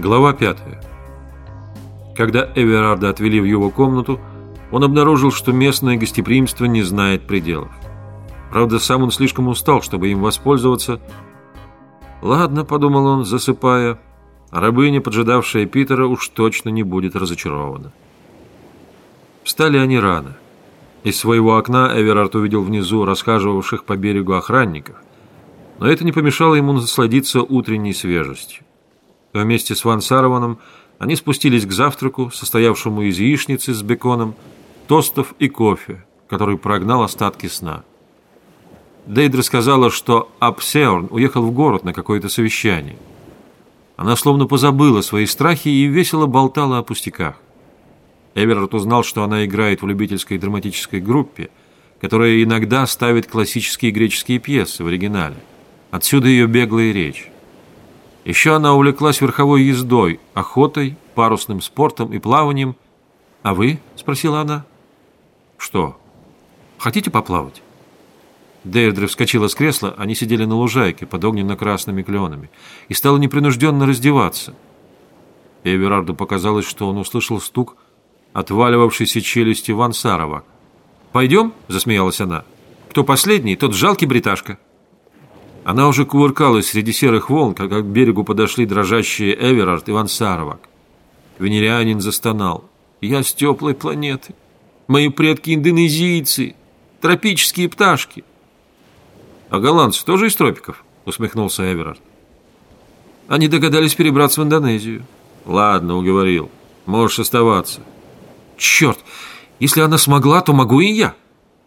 Глава 5. Когда Эверарда отвели в его комнату, он обнаружил, что местное гостеприимство не знает пределов. Правда, сам он слишком устал, чтобы им воспользоваться. «Ладно», — подумал он, засыпая, — рабыня, поджидавшая Питера, уж точно не будет разочарована. Встали они рано. Из своего окна Эверард увидел внизу расхаживавших по берегу охранников, но это не помешало ему насладиться утренней свежестью. Вместе с Ван Сарованом они спустились к завтраку, состоявшему из яичницы с беконом, тостов и кофе, который прогнал остатки сна. Дейдра сказала, что Апсеорн уехал в город на какое-то совещание. Она словно позабыла свои страхи и весело болтала о пустяках. Эверард узнал, что она играет в любительской драматической группе, которая иногда ставит классические греческие пьесы в оригинале. Отсюда ее беглая речь. Еще она увлеклась верховой ездой, охотой, парусным спортом и плаванием. «А вы?» – спросила она. «Что? Хотите поплавать?» Дейрдре вскочила с кресла, они сидели на лужайке под огненно-красными кленами, и стала непринужденно раздеваться. Эверарду показалось, что он услышал стук отваливавшейся челюсти Вансарова. «Пойдем?» – засмеялась она. «Кто последний, тот жалкий бриташка». Она уже кувыркалась среди серых волн, когда к берегу подошли дрожащие Эверард и Вансаровак. Венерианин застонал. «Я с теплой планеты. Мои предки индонезийцы, тропические пташки». «А голландцы тоже из тропиков?» – усмехнулся Эверард. «Они догадались перебраться в Индонезию». «Ладно, уговорил. Можешь оставаться». «Черт! Если она смогла, то могу и я!»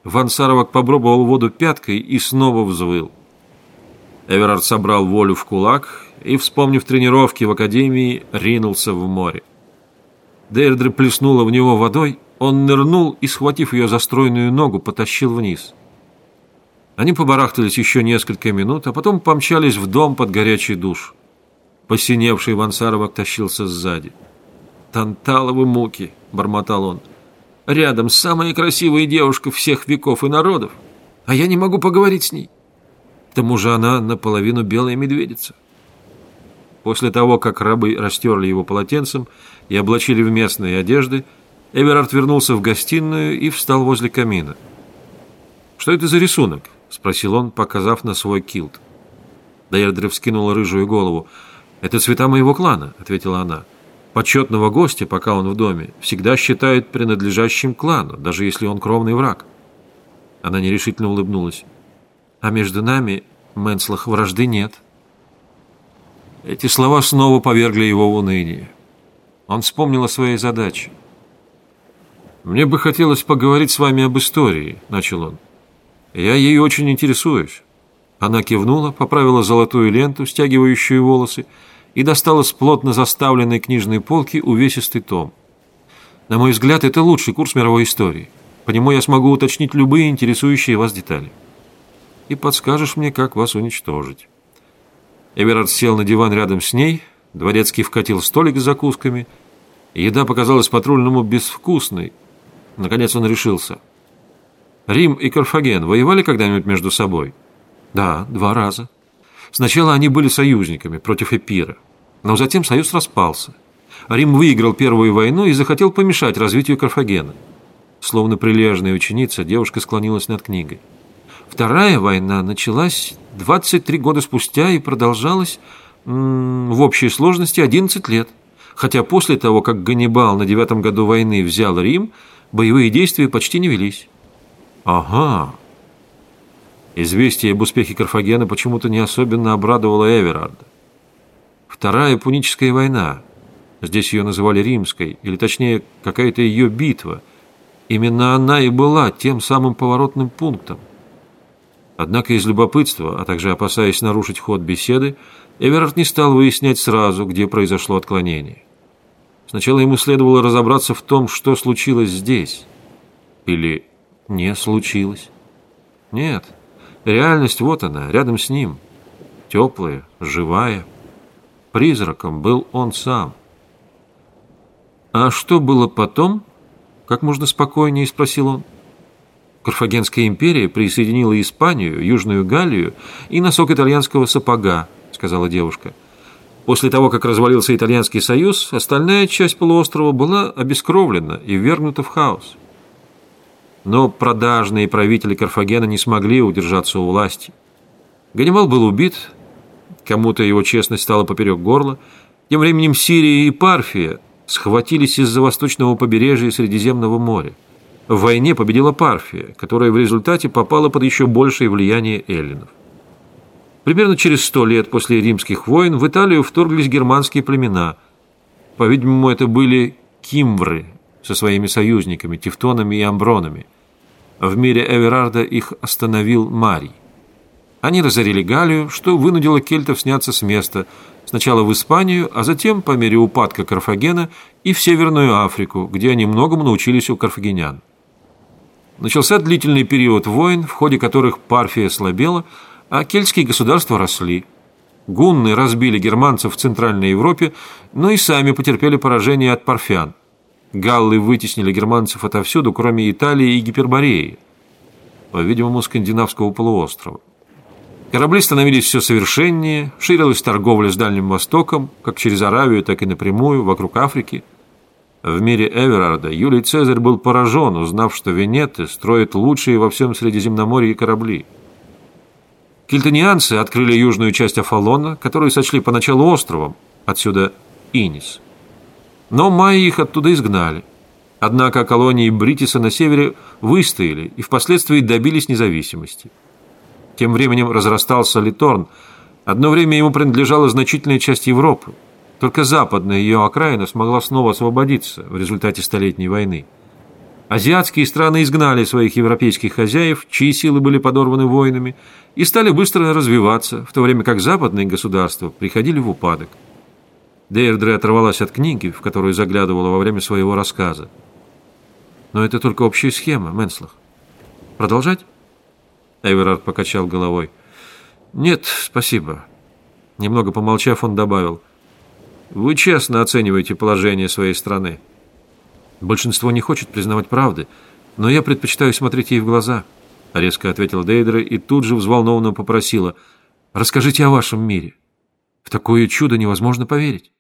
Ван Саровак попробовал воду пяткой и снова взвыл. Эверард собрал волю в кулак и, вспомнив тренировки в академии, ринулся в море. Дейрдре плеснула в него водой, он нырнул и, схватив ее за стройную ногу, потащил вниз. Они побарахтались еще несколько минут, а потом помчались в дом под горячий душ. Посиневший Вансаровак тащился сзади. «Танталовы муки!» — бормотал он. «Рядом самая красивая девушка всех веков и народов, а я не могу поговорить с ней. К тому же она наполовину белая медведица». После того, как рабы растерли его полотенцем и облачили в местные одежды, Эверард вернулся в гостиную и встал возле камина. «Что это за рисунок?» — спросил он, показав на свой килт. Дайердре вскинула рыжую голову. «Это цвета моего клана», — ответила она. Почетного гостя, пока он в доме, всегда считают принадлежащим клану, даже если он кровный враг. Она нерешительно улыбнулась. А между нами, Менслах, вражды нет. Эти слова снова повергли его в уныние. Он вспомнил о своей задаче. «Мне бы хотелось поговорить с вами об истории», — начал он. «Я ей очень интересуюсь». Она кивнула, поправила золотую ленту, стягивающую волосы, и достала с плотно заставленной книжной полки увесистый том. На мой взгляд, это лучший курс мировой истории. По нему я смогу уточнить любые интересующие вас детали. И подскажешь мне, как вас уничтожить. Эверард сел на диван рядом с ней, дворецкий вкатил столик с закусками. Еда показалась патрульному безвкусной. Наконец он решился. Рим и Карфаген воевали когда-нибудь между собой? Да, два раза. Сначала они были союзниками против Эпира, но затем союз распался. Рим выиграл Первую войну и захотел помешать развитию Карфагена. Словно прилежная ученица, девушка склонилась над книгой. Вторая война началась 23 года спустя и продолжалась в общей сложности 11 лет. Хотя после того, как Ганнибал на девятом году войны взял Рим, боевые действия почти не велись. Ага, Известие об успехе Карфагена почему-то не особенно обрадовало Эверарда. Вторая Пуническая война, здесь ее называли Римской, или точнее какая-то ее битва, именно она и была тем самым поворотным пунктом. Однако из любопытства, а также опасаясь нарушить ход беседы, Эверард не стал выяснять сразу, где произошло отклонение. Сначала ему следовало разобраться в том, что случилось здесь. Или не случилось. Нет, Реальность вот она, рядом с ним. Теплая, живая. Призраком был он сам. А что было потом? Как можно спокойнее спросил он. Карфагенская империя присоединила Испанию, Южную Галлию и носок итальянского сапога, сказала девушка. После того, как развалился Итальянский союз, остальная часть полуострова была обескровлена и ввергнута в хаос. Но продажные правители Карфагена не смогли удержаться у власти. Ганнибал был убит, кому-то его честность стала поперек горла. Тем временем Сирия и Парфия схватились из-за восточного побережья Средиземного моря. В войне победила Парфия, которая в результате попала под еще большее влияние эллинов. Примерно через сто лет после римских войн в Италию вторглись германские племена. По-видимому, это были кимвры со своими союзниками, тевтонами и амбронами. В мире Эверарда их остановил Марий. Они разорили Галлию, что вынудило кельтов сняться с места, сначала в Испанию, а затем, по мере упадка Карфагена, и в Северную Африку, где они многому научились у карфагенян. Начался длительный период войн, в ходе которых Парфия слабела – а кельтские государства росли. Гунны разбили германцев в Центральной Европе, но и сами потерпели поражение от парфян. Галлы вытеснили германцев отовсюду, кроме Италии и Гипербореи, по-видимому, скандинавского полуострова. Корабли становились все совершеннее, ширилась торговля с Дальним Востоком, как через Аравию, так и напрямую, вокруг Африки. В мире Эверарда Юлий Цезарь был поражен, узнав, что Венеты строят лучшие во всем Средиземноморье корабли – Кельтонианцы открыли южную часть Афалона, которую сочли поначалу островом, отсюда Инис. Но майи их оттуда изгнали. Однако колонии Бритиса на севере выстояли и впоследствии добились независимости. Тем временем разрастался Литорн. Одно время ему принадлежала значительная часть Европы. Только западная ее окраина смогла снова освободиться в результате Столетней войны. Азиатские страны изгнали своих европейских хозяев, чьи силы были подорваны войнами, и стали быстро развиваться, в то время как западные государства приходили в упадок. Дейрдре оторвалась от книги, в которую заглядывала во время своего рассказа. Но это только общая схема, Менслах. Продолжать? Эверард покачал головой. Нет, спасибо. Немного помолчав, он добавил. Вы честно оцениваете положение своей страны. Большинство не хочет признавать правды, но я предпочитаю смотреть ей в глаза, — резко ответила Дейдра и тут же взволнованно попросила. Расскажите о вашем мире. В такое чудо невозможно поверить.